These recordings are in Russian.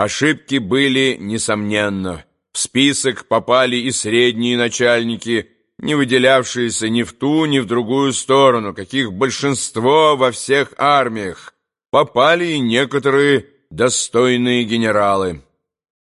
Ошибки были, несомненно. В список попали и средние начальники, не выделявшиеся ни в ту, ни в другую сторону, каких большинство во всех армиях. Попали и некоторые достойные генералы.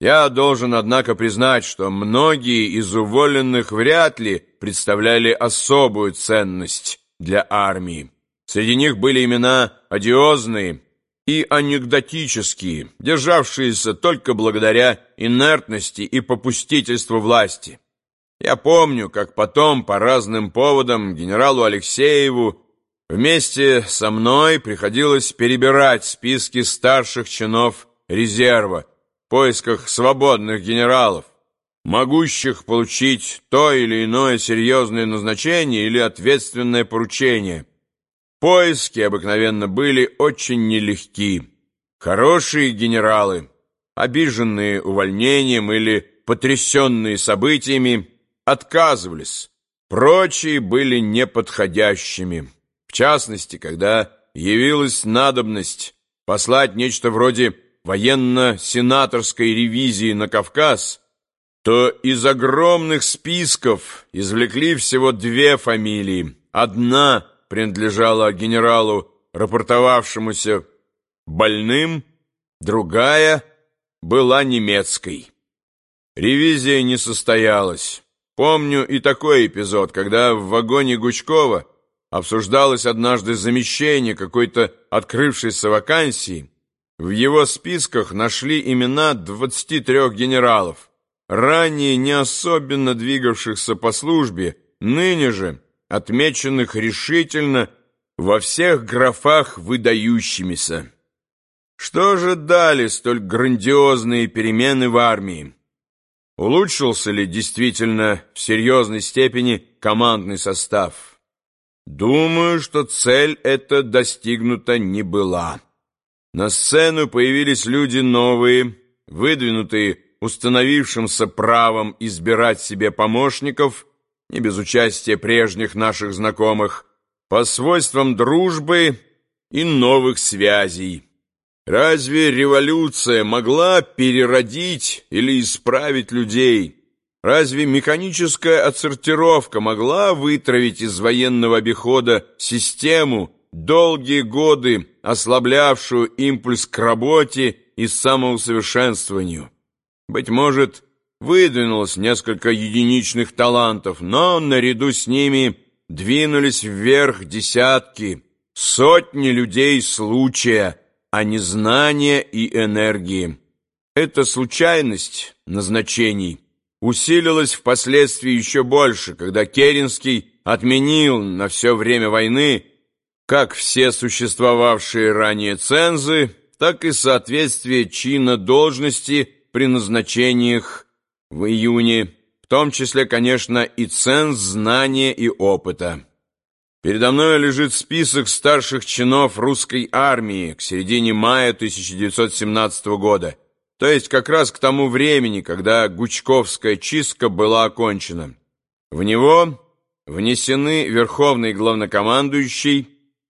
Я должен, однако, признать, что многие из уволенных вряд ли представляли особую ценность для армии. Среди них были имена одиозные и анекдотические, державшиеся только благодаря инертности и попустительству власти. Я помню, как потом по разным поводам генералу Алексееву вместе со мной приходилось перебирать списки старших чинов резерва, в поисках свободных генералов, могущих получить то или иное серьезное назначение или ответственное поручение. Поиски обыкновенно были очень нелегки. Хорошие генералы, обиженные увольнением или потрясенные событиями, отказывались. Прочие были неподходящими. В частности, когда явилась надобность послать нечто вроде военно-сенаторской ревизии на Кавказ, то из огромных списков извлекли всего две фамилии. Одна принадлежала генералу, рапортовавшемуся больным, другая была немецкой. Ревизия не состоялась. Помню и такой эпизод, когда в вагоне Гучкова обсуждалось однажды замещение какой-то открывшейся вакансии, в его списках нашли имена 23 генералов, ранее не особенно двигавшихся по службе, ныне же отмеченных решительно во всех графах выдающимися. Что же дали столь грандиозные перемены в армии? Улучшился ли действительно в серьезной степени командный состав? Думаю, что цель эта достигнута не была. На сцену появились люди новые, выдвинутые установившимся правом избирать себе помощников, не без участия прежних наших знакомых, по свойствам дружбы и новых связей. Разве революция могла переродить или исправить людей? Разве механическая отсортировка могла вытравить из военного обихода систему, долгие годы ослаблявшую импульс к работе и самоусовершенствованию. Быть может, выдвинулось несколько единичных талантов, но наряду с ними двинулись вверх десятки, сотни людей случая, а не знания и энергии. Эта случайность назначений усилилась впоследствии еще больше, когда Керенский отменил на все время войны как все существовавшие ранее цензы, так и соответствие чина должности при назначениях в июне, в том числе, конечно, и ценз знания и опыта. Передо мной лежит список старших чинов русской армии к середине мая 1917 года, то есть как раз к тому времени, когда Гучковская чистка была окончена. В него внесены верховный главнокомандующий,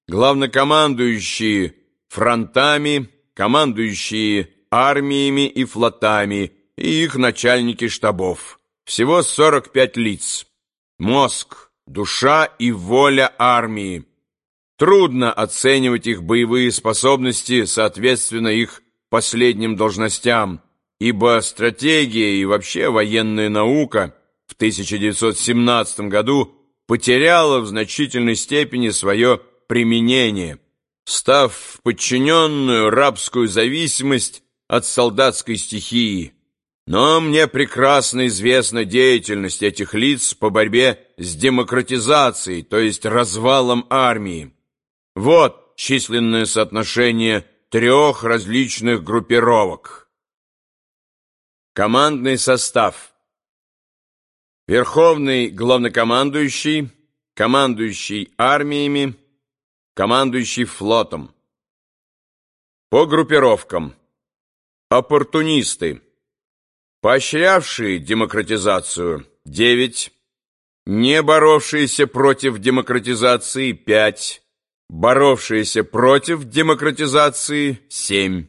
главнокомандующие фронтами, командующие армиями и флотами и их начальники штабов. Всего 45 лиц. Мозг, душа и воля армии. Трудно оценивать их боевые способности соответственно их последним должностям, ибо стратегия и вообще военная наука в 1917 году потеряла в значительной степени свое применение, став в подчиненную рабскую зависимость от солдатской стихии. Но мне прекрасно известна деятельность этих лиц по борьбе с демократизацией, то есть развалом армии. Вот численное соотношение трех различных группировок. Командный состав. Верховный главнокомандующий, командующий армиями, командующий флотом. По группировкам. Оппортунисты, поощрявшие демократизацию – 9, не боровшиеся против демократизации – 5, боровшиеся против демократизации – 7.